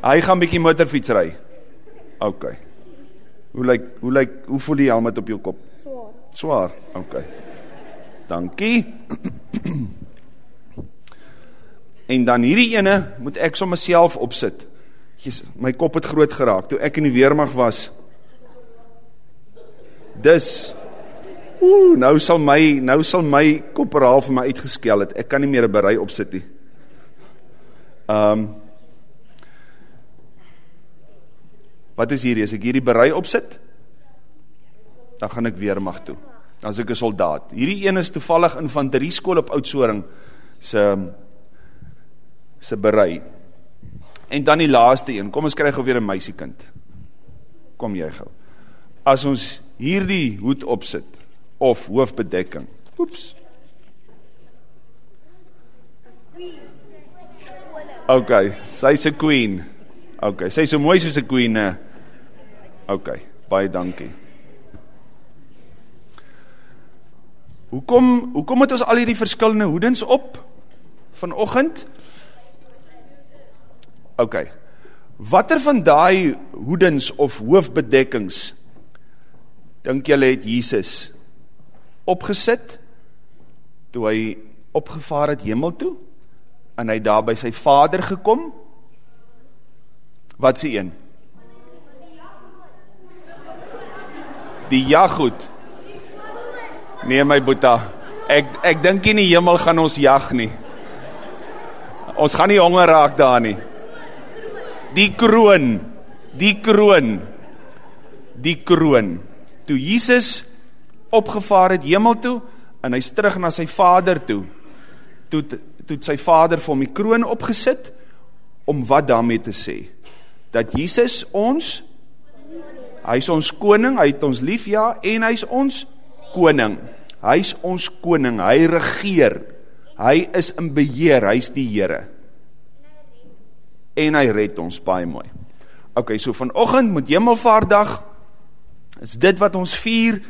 Hy gaan bietjie motorfiets ry. OK. Hoe lyk hoe lyk hoe voel die helm op jou kop? Swaar. Swaar. OK. Dankie. En dan hierdie ene moet ek sommer self opsit. Jes, my kop het groot geraak toe ek in die weermag was. Dis Ooh, nou sal my nou sal my kopperaal vir my uitgeskel het. Ek kan nie meer 'n berei opsit nie. Ehm um, Wat is hierdie? As ek hierdie berei opsit, dan gaan ek weermag toe. As ek 'n soldaat. Hierdie een is toevallig infanterie skool op Oudtshoorn se se berei. En dan die laaste een. Kom ons kry gou weer 'n meisiekind. Kom jy gou. As ons hierdie hoed opsit of hoofbedekking. Oeps. OK, sy's 'n queen. OK, sy's so mooi soos 'n queen. Uh, OK, baie dankie. Hoekom hoekom het ons al hierdie verskillende hoedens op vanoggend? OK. Watter van daai hoedens of hoofbedekkings dink julle het Jesus opgesit toe hy opgevaar het hemel toe en hy daar by sy Vader gekom? Wat se een? Die jaggoed. Nee my boeta. Ek ek dink in die hemel gaan ons jag nie. Ons gaan nie honger raak daar nie. Die kroon. Die kroon. Die kroon. Toe Jesus opgevaar het hemel toe en hy's terug na sy Vader toe. Toe toe sy Vader vir hom die kroon opgesit om wat daarmee te sê? Dat Jesus ons hy's ons koning, hy het ons lief ja en hy's ons koning. Hy's ons koning, hy regeer. Hy is in beheer, hy's die Here. En hy red ons baie mooi. OK, so vanoggend met Hemelvaartdag is dit wat ons vier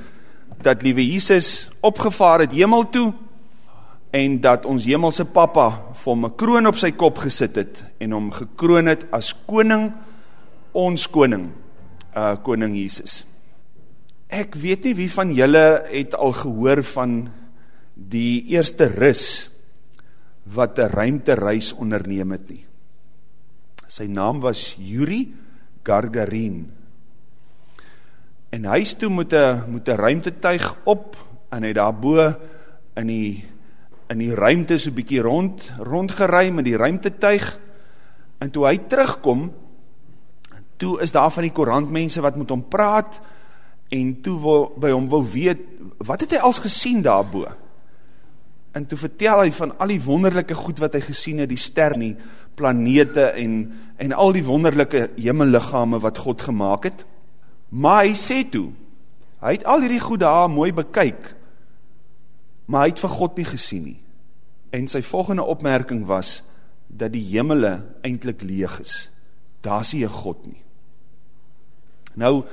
dat liewe Jesus opgevaar het hemel toe en dat ons hemelse Pappa vir 'n kroon op sy kop gesit het en hom gekroon het as koning, ons koning, uh koning Jesus. Ek weet nie wie van julle het al gehoor van die eerste rus wat 'n ruimtereis onderneem het nie. Sy naam was Yuri Gagarin. En hy is toe met 'n met 'n ruimtetuig op en hy daarbo in die in die ruimte so 'n bietjie rond rondgery met die ruimtetuig. En toe hy terugkom, toe is daar van die koerantmense wat met hom praat en toe wil, by hom wil weet, wat het hy als gesien daarbo? En toe vertel hy van al die wonderlijke goed wat hy gesien het, die ster, die planete en, en al die wonderlijke hemellichame wat God gemaakt het. Maar hy sê toe, hy het al die goed daar mooi bekyk, maar hy het vir God nie gesien nie. En sy volgende opmerking was, dat die hemele eindelijk leeg is. Daar sê jy God nie. Nou,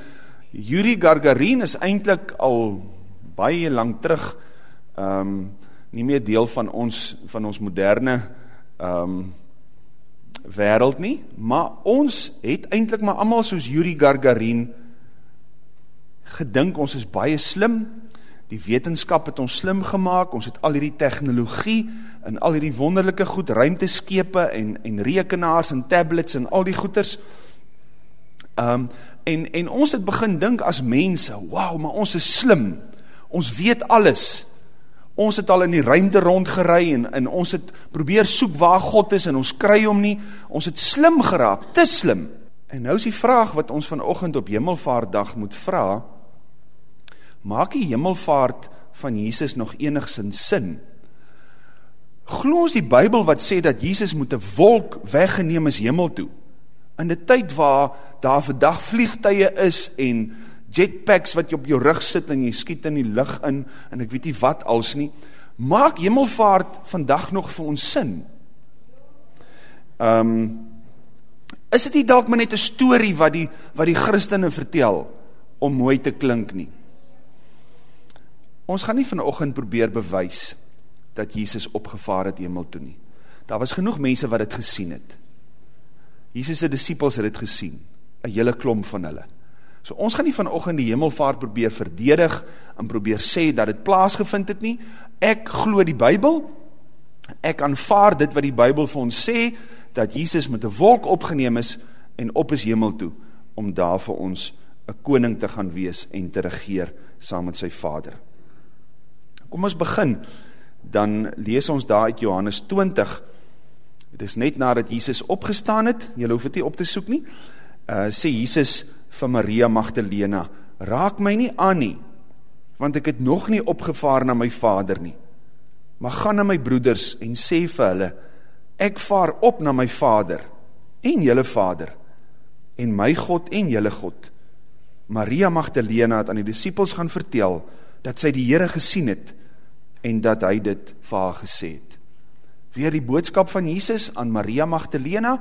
Yuri Gagarin is eintlik al baie lang terug ehm um, nie meer deel van ons van ons moderne ehm um, wêreld nie, maar ons het eintlik maar almal soos Yuri Gagarin gedink ons is baie slim. Die wetenskap het ons slim gemaak. Ons het al hierdie tegnologie en al hierdie wonderlike goed ruimteskepe en en rekenaars en tablets en al die goeters. Ehm um, En, en ons het begin dink as mense, wauw, maar ons is slim, ons weet alles, ons het al in die ruimte rondgerei, en, en ons het probeer soek waar God is, en ons kry om nie, ons het slim geraak, te slim. En nou is die vraag wat ons vanochtend op Hemelvaartdag moet vraag, maak die Hemelvaart van Jesus nog enigszins sin? Glo ons die Bijbel wat sê dat Jesus moet een wolk weggeneem is Hemel toe? In die tyd waar daar vandag vliegtuie is en jetpacks wat jy op jou rug sit en jy skiet in die lucht in en ek weet nie wat als nie, maak hemelvaart vandag nog vir ons sin. Um, is dit nie dalk maar net een story wat die, wat die christene vertel om mooi te klink nie? Ons gaan nie vanochtend probeer bewys dat Jesus opgevaar het hemel toe nie. Daar was genoeg mense wat het gesien het. Jesus' disciples het het gesien, een hele klomp van hulle. So ons gaan nie vanochtend die hemelvaart probeer verdedig en probeer sê dat het plaasgevind het nie. Ek glo die Bijbel, ek aanvaar dit wat die Bijbel vir ons sê, dat Jesus met een wolk opgeneem is en op is hemel toe, om daar vir ons een koning te gaan wees en te regeer saam met sy vader. Kom ons begin, dan lees ons daar uit Johannes 20, het is net nadat Jesus opgestaan het, jy hoef het nie op te soek nie, uh, sê Jesus van Maria Magdalena, raak my nie aan nie, want ek het nog nie opgevaar na my vader nie, maar ga na my broeders en sê vir hulle, ek vaar op na my vader en jylle vader, en my God en jylle God. Maria Magdalena het aan die disciples gaan vertel, dat sy die Heere gesien het, en dat hy dit vir haar gesê het. Weer die boodskap van Jesus aan Maria Magdalena,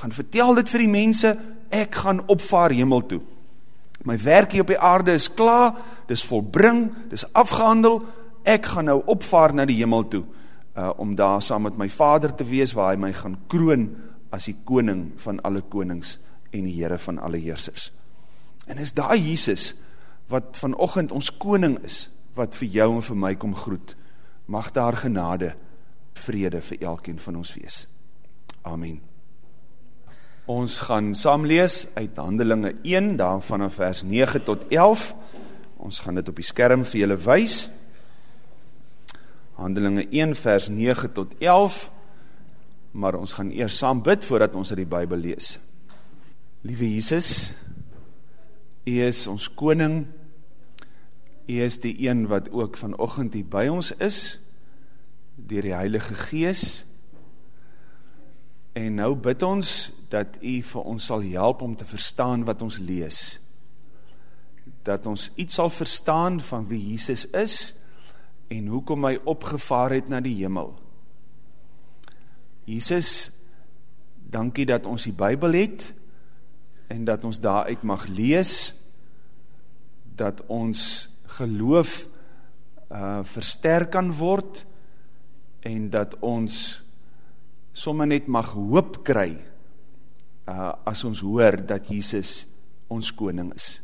gaan vertel dit vir die mense, ek gaan opvaar hemel toe. My werk hier op die aarde is klaar, dis volbring, dis afgehandel, ek gaan nou opvaar na die hemel toe, uh, om daar saam met my vader te wees, waar hy my gaan kroon as die koning van alle konings en die Heere van alle heersers. En is daar Jesus, wat vanochtend ons koning is, wat vir jou en vir my kom groet, mag daar genade, vrede vir elkeen van ons wees. Amen. Ons gaan saam lees uit Handelinge 1, daar vanaf vers 9 tot 11. Ons gaan dit op die skerm vir julle wys. Handelinge 1 vers 9 tot 11, maar ons gaan eers saam bid voordat ons die Bijbel lees. Liewe Jesus, U is ons koning, U is die een wat ook vanochtend hier by ons is, dier die Heilige Gees, en nou bid ons dat U vir ons sal help om te verstaan wat ons lees, dat ons iets sal verstaan van wie Jesus is, en hoekom hy opgevaar het na die hemel. Jesus, dankie dat ons die Bijbel het, en dat ons daaruit mag lees, dat ons geloof uh, versterk kan word, en dat ons sommer net mag hoop kry, uh, as ons hoor dat Jesus ons koning is.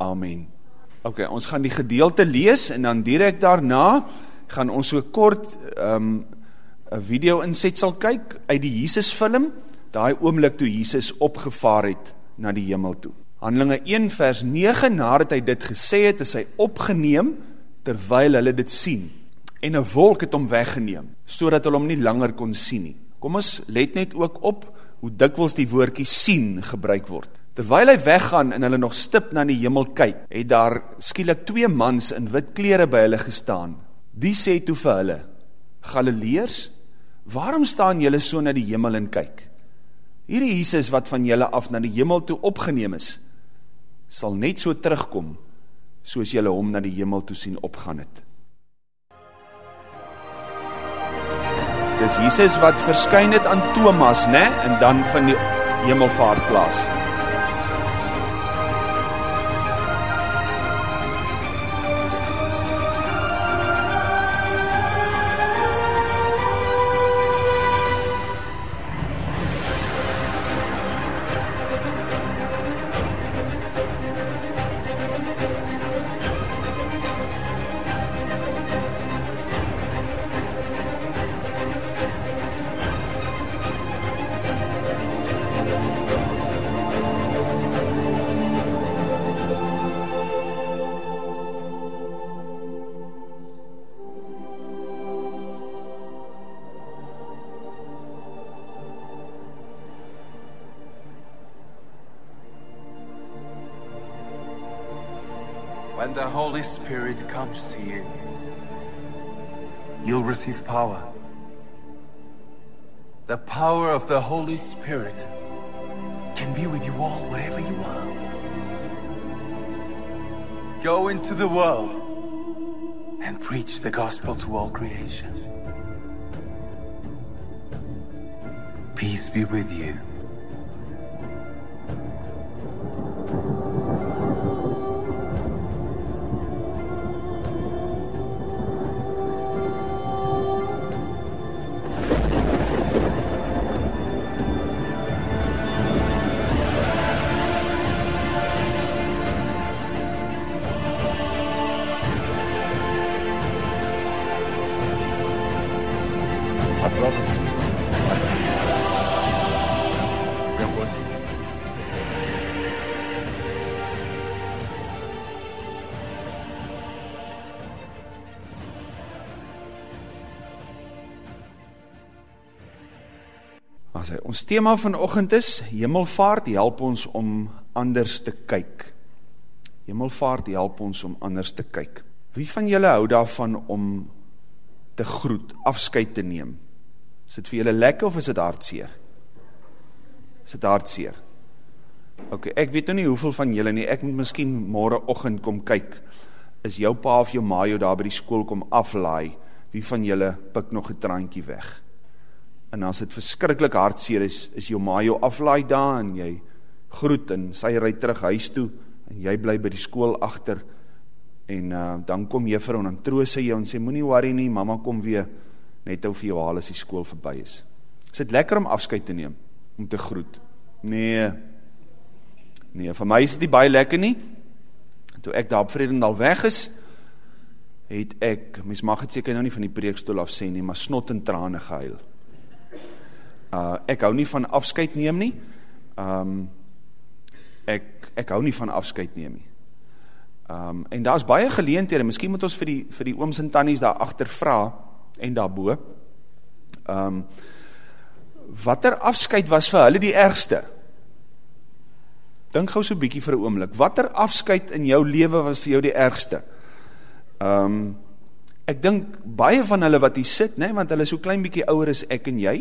Amen. Ok, ons gaan die gedeelte lees en dan direct daarna gaan ons so kort um, video insetsel kyk uit die Jesus film, daai oomlik toe Jesus opgevaar het na die hemel toe. Handelinge 1 vers 9, nadat hy dit gesê het, is hy opgeneem terwyl hulle dit sien. En 'n wolk het hom weggeneem sodat hulle hom nie langer kon sien nie. Kom ons let net ook op hoe dikwels die woordjie sien gebruik word. Terwyl hy weggaan en hulle nog stip na die hemel kyk, het daar skielik twee mans in wit klere by hulle gestaan. Die sê toe vir hulle, Galileers, waarom staan julle so na die hemel en kyk? Hierdie Jesus wat van julle af na die hemel toe opgeneem is, sal net so terugkom, soos julle hom na die hemel toe sien opgaan het. Dis Jesus wat verskyn het aan Thomas, né, en dan van die hemelvaart plaas. When the Holy Spirit comes to you, you'll receive power. The power of the Holy Spirit can be with you all wherever you are. Go into the world and preach the gospel to all creation. Peace be with you. As hy, ons thema vanochtend is, Hemelvaart help ons om anders te kyk. Hemelvaart help ons om anders te kyk. Wie van julle hou daarvan om te groet, afskeid te neem? Is dit vir julle lekker of is dit hartseer? Is dit hartseer? Ok, ek weet nou nie hoeveel van julle nie, ek moet miskien morgen ochend kom kyk, is jou pa of jou ma jou daar by die school kom aflaai, wie van julle pik nog een traantje weg? En as het verskrikkelijk hartseer is, is jou ma jou aflaai daar, en jy groet, en sy rijd terug huis toe, en jy bly by die school achter, en uh, dan kom juffrou, en dan troos sy jou, en sê, moet nie worry nie, mama kom weer, net vir jou haal, as die school voorbij is. Is het lekker om afscheid te neem, om te groet? Nee, nee, vir my is het nie baie lekker nie, toe ek daar op Vredendal weg is, het ek, mens mag het seker nou nie van die preekstoel af sê nie, maar snot en trane gehuil, uh, ek hou nie van afscheid neem nie, um, ek, ek hou nie van afscheid neem nie. Um, en daar is baie geleentede, miskien moet ons vir die, vir die ooms en tannies daar achter vraag, en daarboe, um, wat er afscheid was vir hulle die ergste? Dink gauw so bykie vir een oomlik, wat er afscheid in jou leven was vir jou die ergste? Um, ek dink baie van hulle wat hier sit, nee, want hulle so klein bykie ouwer is ek en jy,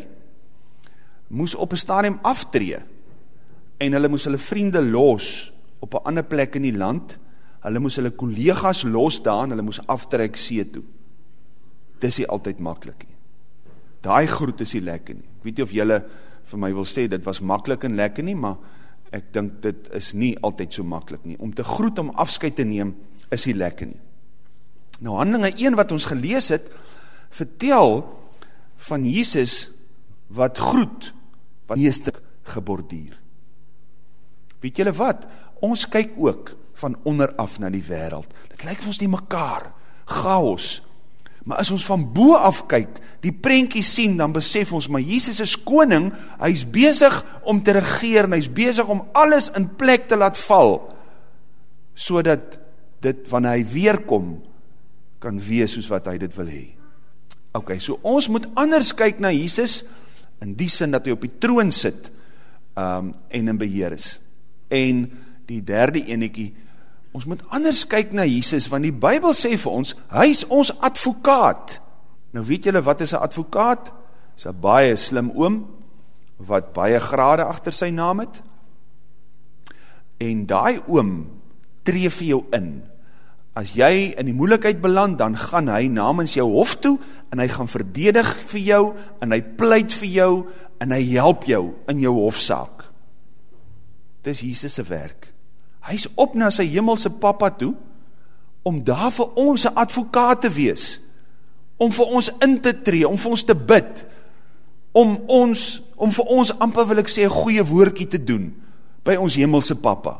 moes op een stadium aftree en hulle moes hulle vriende los op een ander plek in die land, hulle moes hulle collega's los daan, hulle moes aftrek see toe. Dis nie altyd makkelijk nie. Daai groet is nie lekker nie. Ek weet nie of julle vir my wil sê, dit was makkelijk en lekker nie, maar ek dink dit is nie altyd so makkelijk nie. Om te groet, om afscheid te neem, is nie lekker nie. Nou, handelinge 1 wat ons gelees het, vertel van Jesus wat groet, wat meeste gebordier. Weet julle wat? Ons kyk ook van onderaf na die wereld. Dit lyk vir ons nie mekaar, chaos. Maar as ons van boe af kyk, die prentjie sien, dan besef ons, maar Jesus is koning, hy is bezig om te regeer, en hy is bezig om alles in plek te laat val, so dat dit, wanneer hy weerkom, kan wees soos wat hy dit wil hee. Ok, so ons moet anders kyk na Jesus, in die sin dat hy op die troon sit um, en in beheer is. En die derde enekie, ons moet anders kyk na Jesus, want die Bijbel sê vir ons, hy is ons advokaat. Nou weet julle wat is een advokaat? Is een baie slim oom, wat baie grade achter sy naam het. En daai oom tree vir jou in. As jy in die moeilikheid beland, dan gaan hy namens jou hof toe, en hy gaan verdedig vir jou, en hy pleit vir jou, en hy help jou in jou hofzaak. Dit is Jesus' werk. Hy is op na sy hemelse papa toe, om daar vir ons een advokaat te wees, om vir ons in te tree, om vir ons te bid, om ons, om vir ons amper wil ek sê, een goeie woordkie te doen, by ons hemelse papa.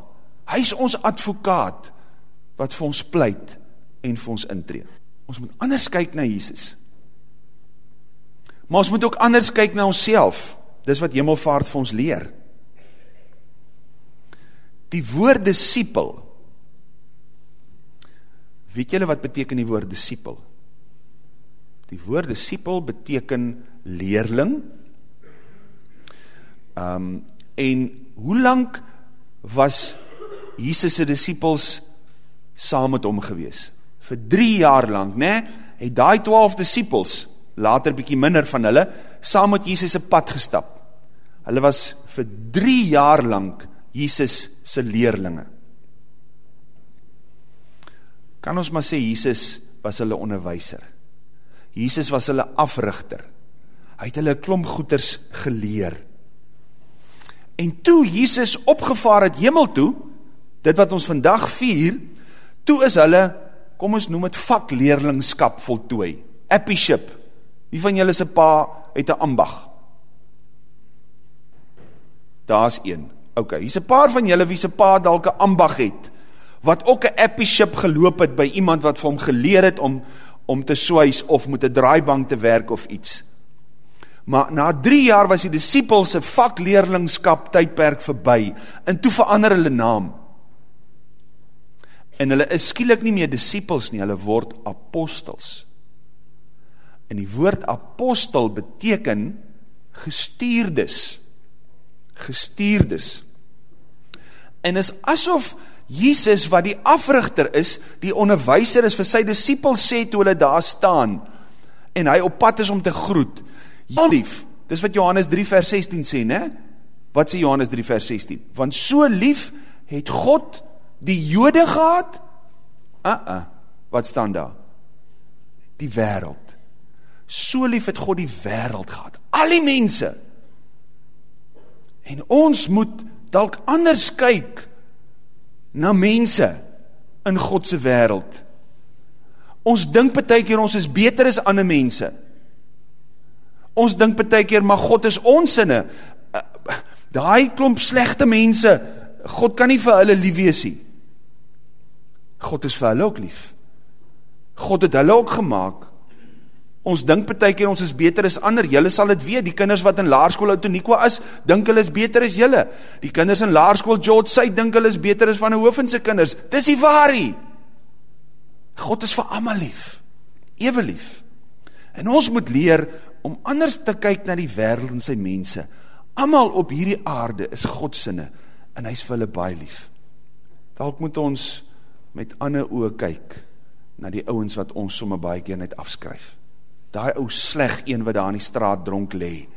Hy is ons advokaat, wat vir ons pleit, en vir ons intree. Ons moet anders kyk na Jesus, Maar ons moet ook anders kyk na ons self. Dis wat hemelvaart vir ons leer. Die woord disciple. Weet julle wat beteken die woord disciple? Die woord disciple beteken leerling. Um, en hoe lang was Jesus' disciples saam met hom gewees? Vir drie jaar lang, ne? Het die twaalf disciples later bykie minder van hulle, saam met Jesus een pad gestap. Hulle was vir drie jaar lang Jesus sy leerlinge. Kan ons maar sê, Jesus was hulle onderwijser. Jesus was hulle africhter. Hy het hulle klomgoeders geleer. En toe Jesus opgevaar het hemel toe, dit wat ons vandag vier, toe is hulle, kom ons noem het vakleerlingskap voltooi, epiship, Wie van julle se pa het 'n ambag? Daar's een. OK, hier's 'n paar van julle wie se pa dalk 'n ambag het wat ook 'n appiship geloop het by iemand wat vir hom geleer het om om te swys of met 'n draaibank te werk of iets. Maar na drie jaar was die disciples vakleerlingskap tydperk verby en toe verander hulle naam. En hulle is skielik nie meer disciples nie, hulle word apostels. En die woord apostel beteken gestuurdes. Gestuurdes. En is asof Jesus wat die afrigter is, die onderwyser is vir sy disciples sê toe hulle daar staan en hy op pad is om te groet. Lief, dis wat Johannes 3 vers 16 sê, ne? Wat sê Johannes 3 vers 16? Want so lief het God die jode gehad? Uh -uh, wat staan daar? Die wereld. So lief het God die wereld gehad. Al die mense. En ons moet dalk anders kyk na mense in God se wêreld. Ons dink baie keer ons is beter as ander mense. Ons dink baie keer maar God is onsinne. Daai klomp slegte mense, God kan nie vir hulle lief wees nie. God is vir hulle ook lief. God het hulle ook gemaak. Ons dink baie keer ons is beter as ander. Julle sal dit weet. Die kinders wat in laerskool Outoniqua is, dink hulle is beter as julle. Die kinders in laerskool George Sy dink hulle is beter as van 'n hoofense kinders. Dis die waarheid. God is vir almal lief. Ewe lief. En ons moet leer om anders te kyk na die wêreld en sy mense. Almal op hierdie aarde is God se sinne en hy's vir hulle baie lief. Dalk moet ons met ander oë kyk na die ouens wat ons sommer baie keer net afskryf daai ou sleg een wat daar in die straat dronk lê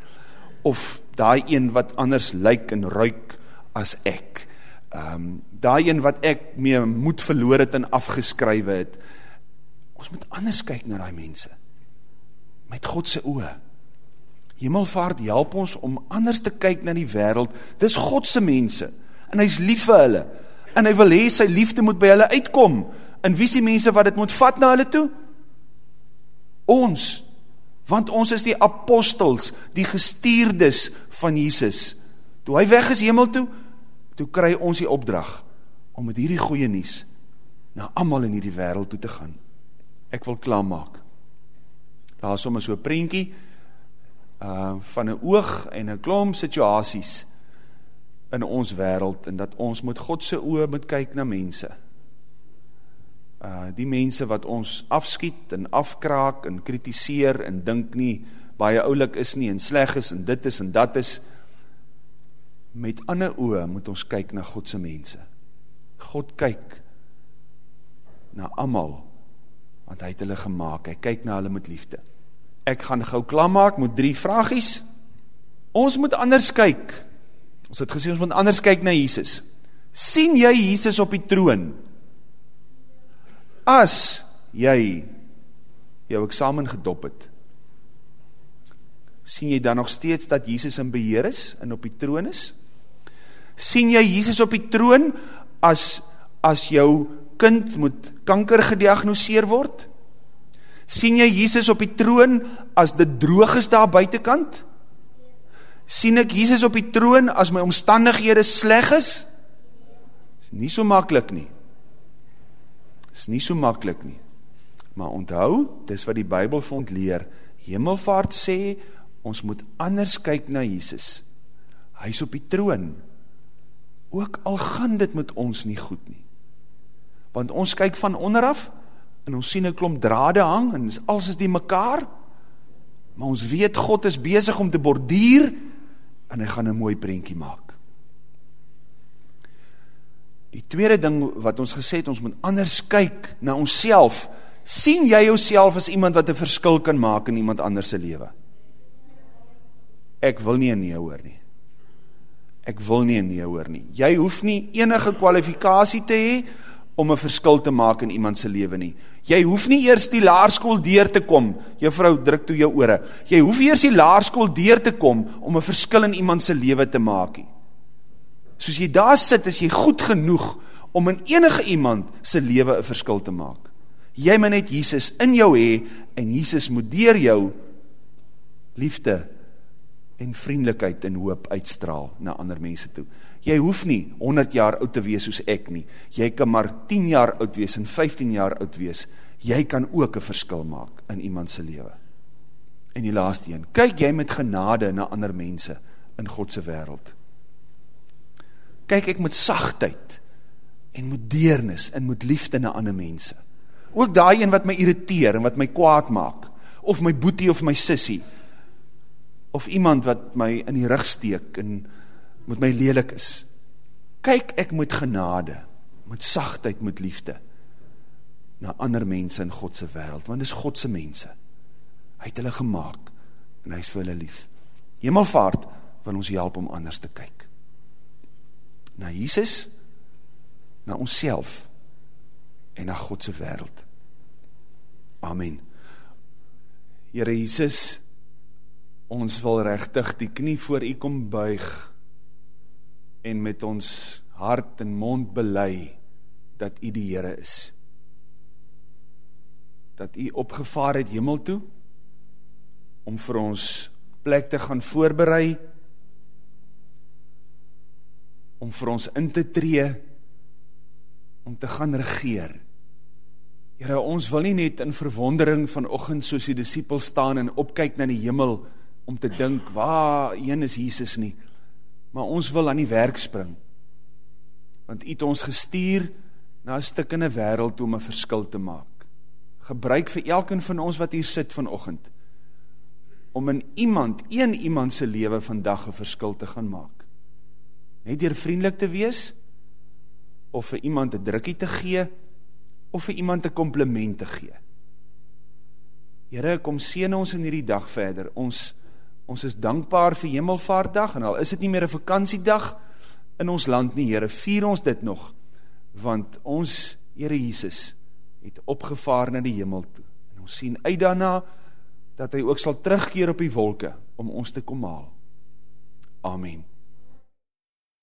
of daai een wat anders lyk en ruik as ek. Ehm um, daai een wat ek mee moed verloor het en afgeskrywe het. Ons moet anders kyk na daai mense met God se oë. Hemelvaart help ons om anders te kyk na die wêreld. Dis God se mense en hy's lief vir hulle. En hy wil hê sy liefde moet by hulle uitkom. En wie is die mense wat dit moet vat na hulle toe? Ons, want ons is die apostels, die gestuurdes van Jesus. Toe hy weg is hemel toe, toe kry ons die opdrag om met hierdie goeie nuus na almal in hierdie wêreld toe te gaan. Ek wil klaarmaak. Daar is sommer so 'n prentjie uh van 'n oog en 'n klomp situasies in ons wêreld en dat ons met God se oë moet kyk na mense uh, die mense wat ons afskiet en afkraak en kritiseer en dink nie baie oulik is nie en sleg is en dit is en dat is met ander oë moet ons kyk na God se mense. God kyk na almal want hy het hulle gemaak. Hy kyk na hulle met liefde. Ek gaan gou klaar maak met drie vragies. Ons moet anders kyk. Ons het gesê ons moet anders kyk na Jesus. Sien jy Jesus op die troon as jy jou eksamen gedop het, sien jy dan nog steeds dat Jesus in beheer is en op die troon is? Sien jy Jesus op die troon as, as jou kind moet kanker gediagnoseer word? Sien jy Jesus op die troon as dit droog is daar buitekant? Sien ek Jesus op die troon as my omstandighede sleg is? Is nie so maklik nie is nie so makkelijk nie. Maar onthou, dis wat die Bijbel vir ons leer, Hemelvaart sê, ons moet anders kyk na Jesus. Hy is op die troon. Ook al gaan dit met ons nie goed nie. Want ons kyk van onderaf, en ons sien een klomp drade hang, en alles is die mekaar, maar ons weet God is bezig om te bordier, en hy gaan een mooi prentjie maak. Die tweede ding wat ons gesê het, ons moet anders kyk na ons self. Sien jy jouself as iemand wat 'n verskil kan maak in iemand anders se lewe? Ek wil nie 'n nee hoor nie. Ek wil nie 'n nee hoor nie. Jy hoef nie enige kwalifikasie te hê om 'n verskil te maak in iemand se lewe nie. Jy hoef nie eers die laerskool deur te kom. Juffrou druk toe jou ore. Jy hoef eers die laerskool deur te kom om 'n verskil in iemand se lewe te maak nie soos jy daar sit, is jy goed genoeg om in enige iemand sy leven een verskil te maak. Jy moet net Jesus in jou hee, en Jesus moet dier jou liefde en vriendelijkheid en hoop uitstraal na ander mense toe. Jy hoef nie 100 jaar oud te wees soos ek nie. Jy kan maar 10 jaar oud wees en 15 jaar oud wees. Jy kan ook een verskil maak in iemand sy leven. En die laaste een, kyk jy met genade na ander mense in Godse wereld. Kyk ek met sachtheid en met deernis en met liefde na ander mense. Ook daai een wat my irriteer en wat my kwaad maak, of my boetie of my sissie, of iemand wat my in die rug steek en met my lelik is. Kyk ek met genade, met sachtheid, met liefde, na ander mense in Godse wereld, want dis Godse mense. Hy het hulle gemaakt, en hy is vir hulle lief. Hemelvaart wil ons help om anders te kyk. Na Jesus, na ons en na Godse wereld. Amen. Heere Jesus, ons wil rechtig die knie voor u kom buig, en met ons hart en mond belei, dat u die Heere is. Dat u opgevaar het hemel toe, om vir ons plek te gaan voorberei, om vir ons in te tree, om te gaan regeer. Heere, ons wil nie net in verwondering van ochend soos die disciple staan en opkyk na die hemel, om te dink, waar een is Jesus nie, maar ons wil aan die werk spring, want u het ons gestuur na een stik in die wereld om een verskil te maak. Gebruik vir elken van ons wat hier sit vanochtend, om in iemand, een iemand sy leven vandag een verskil te gaan maak. Net dier vriendelik te wees, of vir iemand een drukkie te gee, of vir iemand een compliment te gee. Heere, kom sien ons in hierdie dag verder. Ons, ons is dankbaar vir Hemelvaartdag, en al is het nie meer een vakantiedag in ons land nie, Heere, vier ons dit nog, want ons, Heere Jesus, het opgevaar na die Hemel toe. En ons sien uit daarna, dat hy ook sal terugkeer op die wolke om ons te kom haal. Amen.